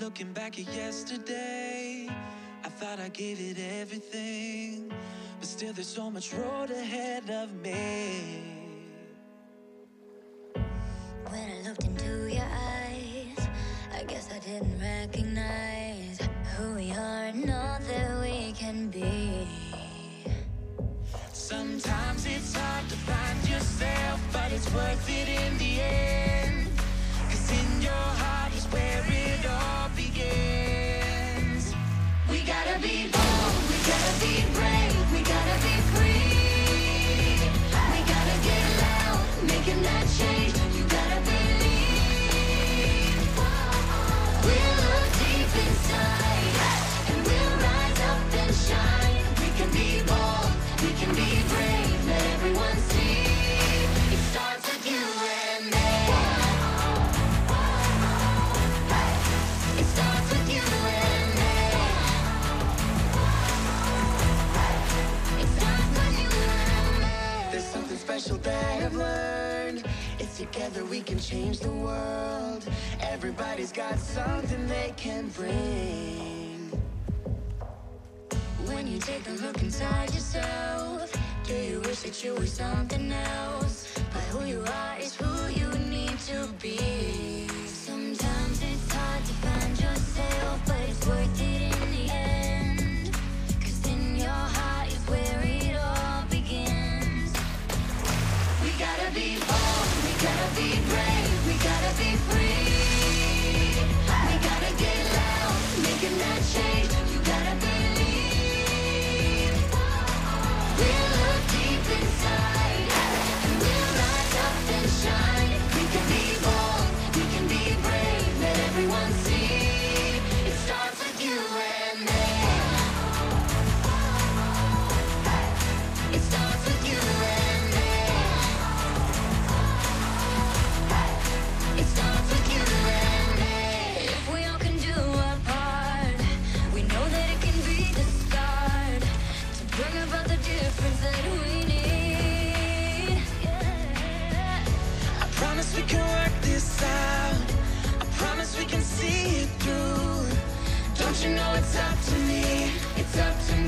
Looking back at yesterday, I thought I gave it everything. But still, there's so much road ahead of me. When I looked into your eyes, I guess I didn't recognize who we are and all that we can be. Sometimes it's hard to find yourself, but it's worth it in the end. We I've learned. It's together we can change the world. Everybody's got something they can bring. When you take a look inside yourself, do you wish that you were something else? But who you are is who you need to be. I promise we can see it through. Don't you know it's up to me? It's up to me